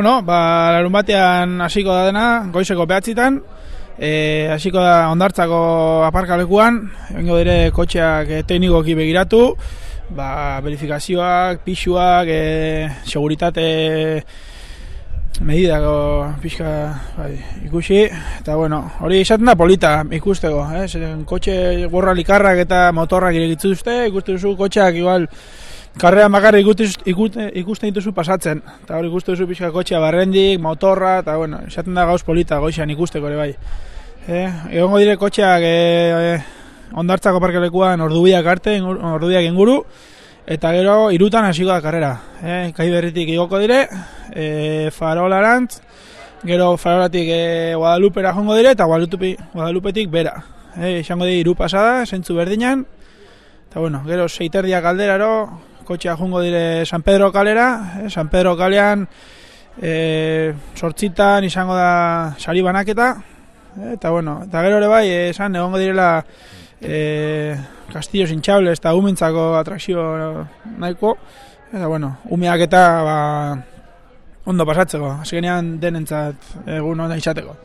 Bueno, ba, larun batean hasiko da dena, goizeko behatzitan, e, hasiko da ondartzako aparkalekuan, egingo dire kotxeak e, teknikoki begiratu, ba, verifikazioak, pixuak, e, seguritate medidako pixka bai, ikusi, eta bueno, hori izaten da polita ikusteko, eh? Zen, kotxe gorra likarrak eta motorrak irekitzu duzte, ikustu duzu kotxeak igual, Karrean bakarrik ikusten dituzu pasatzen. Eta hori ikusten duzu pixka kotxea barrendik, motorra, eta bueno, esaten da gauz polita goixan ikusteko ere bai. E, egongo dire kotxeak e, e, ondartzako parkelekuan ordubiak arte, ordubiak inguru, eta gero irutan hasiko da karrera. E, kai berritik igoko dire, e, farolarantz, gero farolatik e, Guadalupera jongo dire, eta Guadalupetik bera. E, esango dire iru pasada, zentzu berdinan, Eta bueno, gero seiterdiak alderaro, kotxea jungo dire San Pedro kalera, eh, San Pedro kalean eh, sortzitan izango da sari banaketa, eh, eta bueno, eta gero ere bai, esan egongo direla eh, Castillo Sintxable, eta umintzako atrakzio nahiko, eta bueno, umeak eta ba, ondo pasatzeko, hasi denentzat egun hona izateko.